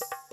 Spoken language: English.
you